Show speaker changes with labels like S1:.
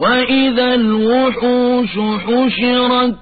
S1: وإذا الوحوش حشرت